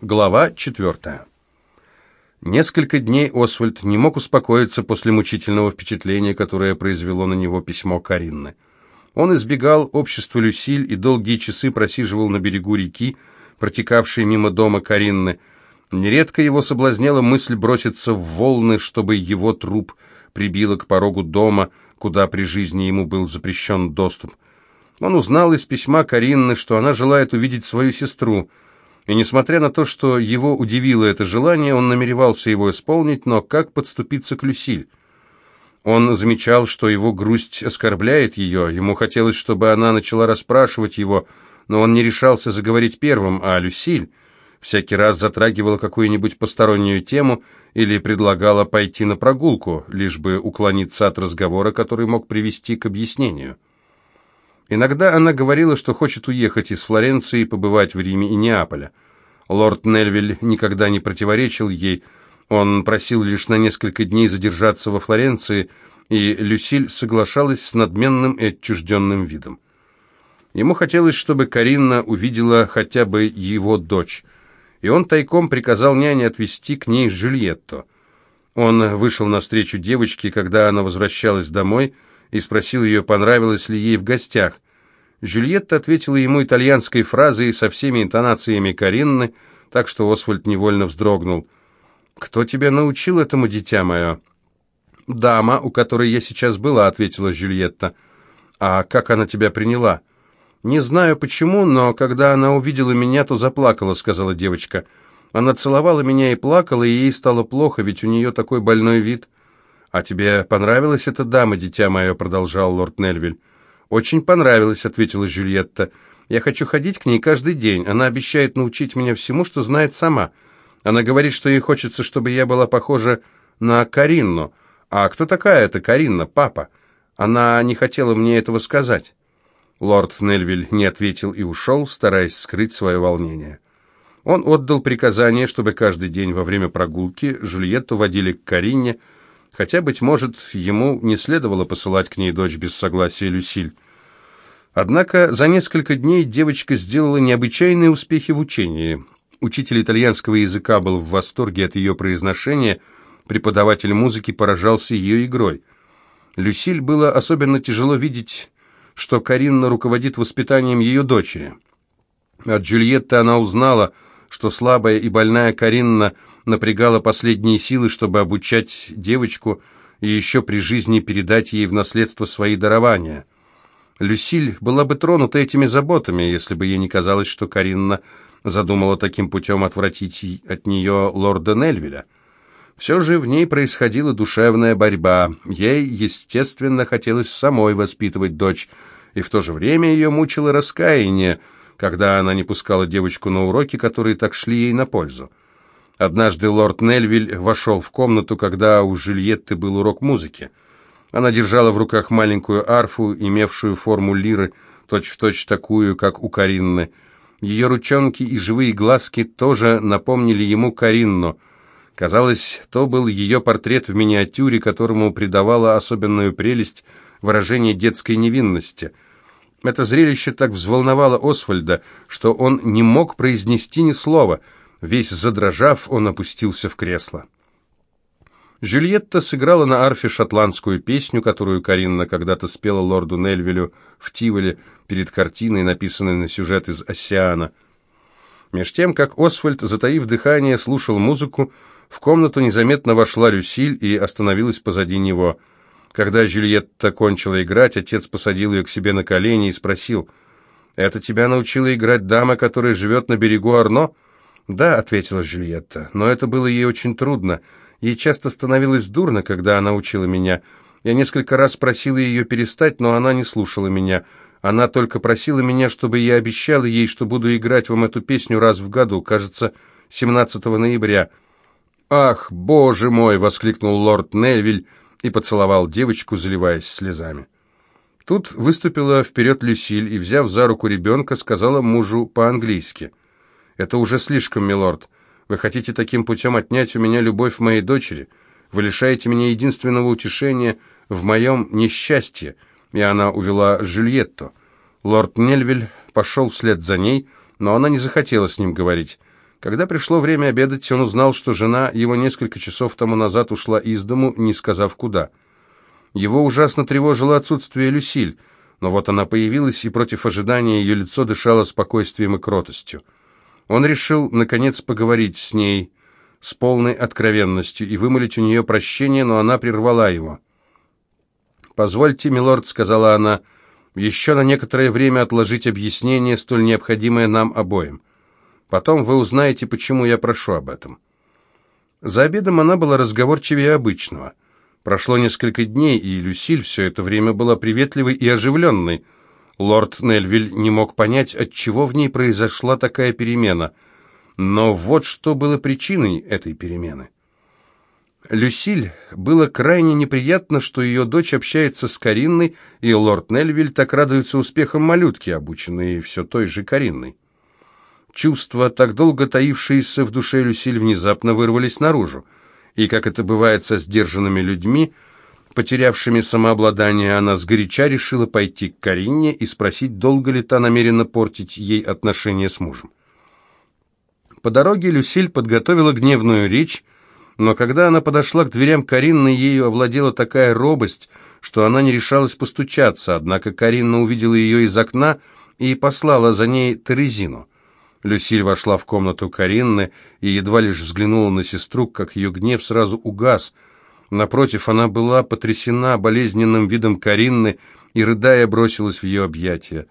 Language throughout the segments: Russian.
Глава четвертая. Несколько дней Освальд не мог успокоиться после мучительного впечатления, которое произвело на него письмо Каринны. Он избегал общества Люсиль и долгие часы просиживал на берегу реки, протекавшей мимо дома Каринны. Нередко его соблазняла мысль броситься в волны, чтобы его труп прибило к порогу дома, куда при жизни ему был запрещен доступ. Он узнал из письма Каринны, что она желает увидеть свою сестру – и несмотря на то, что его удивило это желание, он намеревался его исполнить, но как подступиться к Люсиль? Он замечал, что его грусть оскорбляет ее, ему хотелось, чтобы она начала расспрашивать его, но он не решался заговорить первым, а Люсиль всякий раз затрагивала какую-нибудь постороннюю тему или предлагала пойти на прогулку, лишь бы уклониться от разговора, который мог привести к объяснению. Иногда она говорила, что хочет уехать из Флоренции и побывать в Риме и Неаполе. Лорд Нельвиль никогда не противоречил ей, он просил лишь на несколько дней задержаться во Флоренции, и Люсиль соглашалась с надменным и отчужденным видом. Ему хотелось, чтобы Каринна увидела хотя бы его дочь, и он тайком приказал няне отвезти к ней Жюльетто. Он вышел навстречу девочке, когда она возвращалась домой, и спросил ее, понравилось ли ей в гостях. Жюльетта ответила ему итальянской фразой со всеми интонациями Каринны, так что Освальд невольно вздрогнул. «Кто тебя научил этому, дитя мое?» «Дама, у которой я сейчас была», — ответила Жюльетта. «А как она тебя приняла?» «Не знаю почему, но когда она увидела меня, то заплакала», — сказала девочка. «Она целовала меня и плакала, и ей стало плохо, ведь у нее такой больной вид». «А тебе понравилась эта дама, дитя мое?» — продолжал лорд Нельвиль. «Очень понравилась», — ответила Жюльетта. «Я хочу ходить к ней каждый день. Она обещает научить меня всему, что знает сама. Она говорит, что ей хочется, чтобы я была похожа на Каринну. А кто такая эта Каринна, папа? Она не хотела мне этого сказать». Лорд Нельвиль не ответил и ушел, стараясь скрыть свое волнение. Он отдал приказание, чтобы каждый день во время прогулки Жюльетту водили к Каринне, хотя, быть может, ему не следовало посылать к ней дочь без согласия Люсиль. Однако за несколько дней девочка сделала необычайные успехи в учении. Учитель итальянского языка был в восторге от ее произношения, преподаватель музыки поражался ее игрой. Люсиль было особенно тяжело видеть, что Каринна руководит воспитанием ее дочери. От Джульетты она узнала, что слабая и больная Каринна напрягала последние силы, чтобы обучать девочку и еще при жизни передать ей в наследство свои дарования. Люсиль была бы тронута этими заботами, если бы ей не казалось, что Каринна задумала таким путем отвратить от нее лорда Нельвиля. Все же в ней происходила душевная борьба. Ей, естественно, хотелось самой воспитывать дочь, и в то же время ее мучило раскаяние, когда она не пускала девочку на уроки, которые так шли ей на пользу. Однажды лорд Нельвиль вошел в комнату, когда у Жюльетты был урок музыки. Она держала в руках маленькую арфу, имевшую форму лиры, точь-в-точь точь такую, как у Каринны. Ее ручонки и живые глазки тоже напомнили ему Каринну. Казалось, то был ее портрет в миниатюре, которому придавала особенную прелесть выражение детской невинности. Это зрелище так взволновало Освальда, что он не мог произнести ни слова. Весь задрожав, он опустился в кресло. Жюльетта сыграла на арфе шотландскую песню, которую Каринна когда-то спела лорду Нельвилю в Тиволе перед картиной, написанной на сюжет из «Оссиана». Меж тем, как Освальд, затаив дыхание, слушал музыку, в комнату незаметно вошла Люсиль и остановилась позади него. Когда Жюльетта кончила играть, отец посадил ее к себе на колени и спросил, «Это тебя научила играть дама, которая живет на берегу Арно?» «Да», — ответила Жюльетта, — «но это было ей очень трудно». Ей часто становилось дурно, когда она учила меня. Я несколько раз просила ее перестать, но она не слушала меня. Она только просила меня, чтобы я обещала ей, что буду играть вам эту песню раз в году, кажется, 17 ноября. «Ах, боже мой!» — воскликнул лорд Нельвиль и поцеловал девочку, заливаясь слезами. Тут выступила вперед Люсиль и, взяв за руку ребенка, сказала мужу по-английски. «Это уже слишком, милорд. Вы хотите таким путем отнять у меня любовь моей дочери? Вы лишаете меня единственного утешения в моем несчастье». И она увела Жюльетту. Лорд Нельвиль пошел вслед за ней, но она не захотела с ним говорить. Когда пришло время обедать, он узнал, что жена его несколько часов тому назад ушла из дому, не сказав куда. Его ужасно тревожило отсутствие Люсиль, но вот она появилась, и против ожидания ее лицо дышало спокойствием и кротостью. Он решил, наконец, поговорить с ней с полной откровенностью и вымолить у нее прощение, но она прервала его. «Позвольте, милорд», — сказала она, — «еще на некоторое время отложить объяснение, столь необходимое нам обоим». Потом вы узнаете, почему я прошу об этом». За обедом она была разговорчивее обычного. Прошло несколько дней, и Люсиль все это время была приветливой и оживленной. Лорд Нельвиль не мог понять, от чего в ней произошла такая перемена. Но вот что было причиной этой перемены. Люсиль было крайне неприятно, что ее дочь общается с Каринной, и лорд Нельвиль так радуется успехам малютки, обученной все той же Каринной. Чувства, так долго таившиеся в душе Люсиль, внезапно вырвались наружу. И, как это бывает со сдержанными людьми, потерявшими самообладание, она сгоряча решила пойти к Карине и спросить, долго ли та намерена портить ей отношения с мужем. По дороге Люсиль подготовила гневную речь, но когда она подошла к дверям Каринны, ею овладела такая робость, что она не решалась постучаться, однако Каринна увидела ее из окна и послала за ней Терезину. Люсиль вошла в комнату Каринны и едва лишь взглянула на сестру, как ее гнев сразу угас. Напротив, она была потрясена болезненным видом Каринны и, рыдая, бросилась в ее объятия.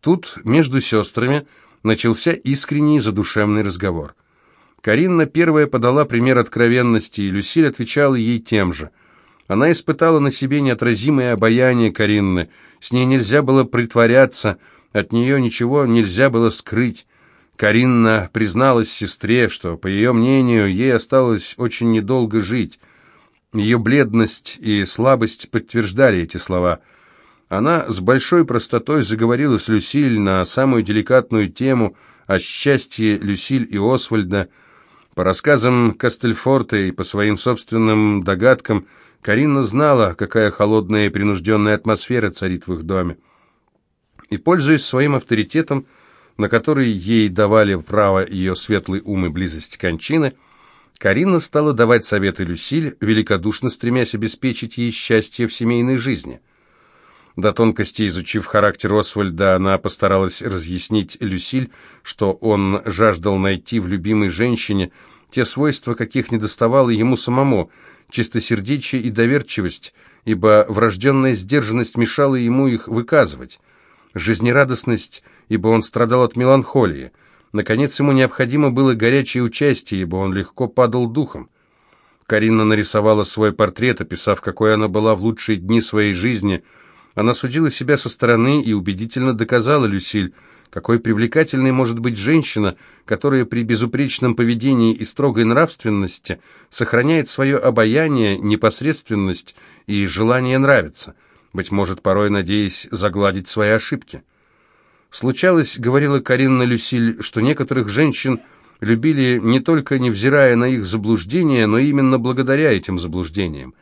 Тут между сестрами начался искренний задушевный разговор. Каринна первая подала пример откровенности, и Люсиль отвечала ей тем же. Она испытала на себе неотразимое обаяние Каринны, с ней нельзя было притворяться, от нее ничего нельзя было скрыть. Каринна призналась сестре, что, по ее мнению, ей осталось очень недолго жить. Ее бледность и слабость подтверждали эти слова. Она с большой простотой заговорила с Люсиль на самую деликатную тему о счастье Люсиль и Освальда. По рассказам Кастельфорта и по своим собственным догадкам, Карина знала, какая холодная и принужденная атмосфера царит в их доме. И, пользуясь своим авторитетом, на который ей давали право ее светлый ум и близость кончины, Карина стала давать советы Люсиль, великодушно стремясь обеспечить ей счастье в семейной жизни. До тонкости изучив характер Освальда, она постаралась разъяснить Люсиль, что он жаждал найти в любимой женщине те свойства, каких недоставало ему самому, чистосердечие и доверчивость, ибо врожденная сдержанность мешала ему их выказывать. Жизнерадостность ибо он страдал от меланхолии. Наконец, ему необходимо было горячее участие, ибо он легко падал духом. Карина нарисовала свой портрет, описав, какой она была в лучшие дни своей жизни. Она судила себя со стороны и убедительно доказала Люсиль, какой привлекательной может быть женщина, которая при безупречном поведении и строгой нравственности сохраняет свое обаяние, непосредственность и желание нравиться, быть может, порой надеясь загладить свои ошибки. Случалось, говорила Каринна Люсиль, что некоторых женщин любили не только невзирая на их заблуждения, но именно благодаря этим заблуждениям.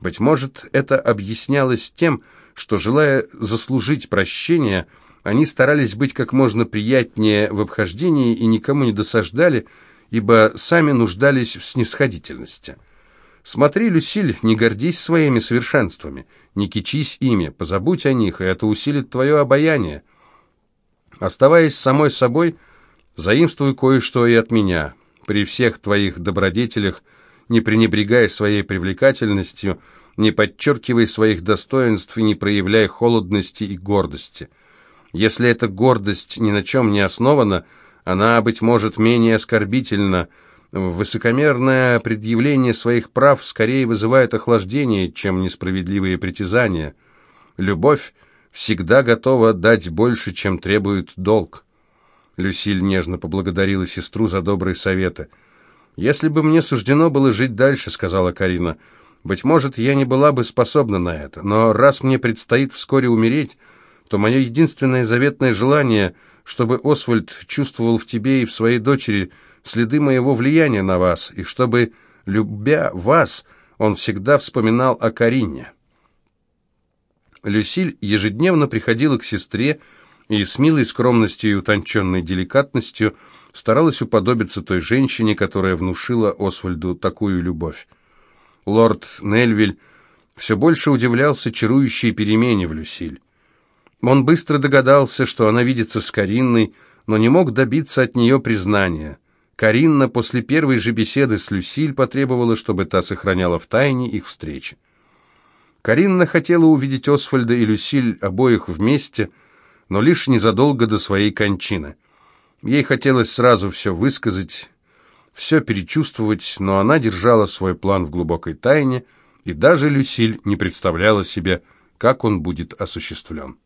Быть может, это объяснялось тем, что, желая заслужить прощение, они старались быть как можно приятнее в обхождении и никому не досаждали, ибо сами нуждались в снисходительности. Смотри, Люсиль, не гордись своими совершенствами, не кичись ими, позабудь о них, и это усилит твое обаяние. Оставаясь самой собой, заимствуй кое-что и от меня. При всех твоих добродетелях не пренебрегай своей привлекательностью, не подчеркивай своих достоинств и не проявляй холодности и гордости. Если эта гордость ни на чем не основана, она, быть может, менее оскорбительна. Высокомерное предъявление своих прав скорее вызывает охлаждение, чем несправедливые притязания. Любовь всегда готова дать больше, чем требует долг. Люсиль нежно поблагодарила сестру за добрые советы. «Если бы мне суждено было жить дальше», — сказала Карина, — «быть может, я не была бы способна на это, но раз мне предстоит вскоре умереть, то мое единственное заветное желание, чтобы Освальд чувствовал в тебе и в своей дочери следы моего влияния на вас, и чтобы, любя вас, он всегда вспоминал о Карине». Люсиль ежедневно приходила к сестре и с милой скромностью и утонченной деликатностью старалась уподобиться той женщине, которая внушила Освальду такую любовь. Лорд Нельвиль все больше удивлялся чарующей перемене в Люсиль. Он быстро догадался, что она видится с Каринной, но не мог добиться от нее признания. Каринна после первой же беседы с Люсиль потребовала, чтобы та сохраняла в тайне их встречи. Каринна хотела увидеть Освальда и Люсиль обоих вместе, но лишь незадолго до своей кончины. Ей хотелось сразу все высказать, все перечувствовать, но она держала свой план в глубокой тайне, и даже Люсиль не представляла себе, как он будет осуществлен.